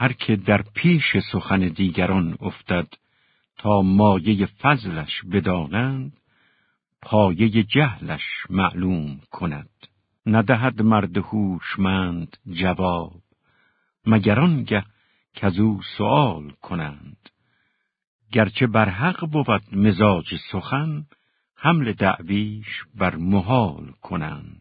هر که در پیش سخن دیگران افتد تا مایه فضلش بدانند پایه جهلش معلوم کند. ندهد مرد هوشمند جواب مگر آنگه که از او سؤال کنند. گرچه بر حق بود مزاج سخن حمل دعویش بر محال کنند.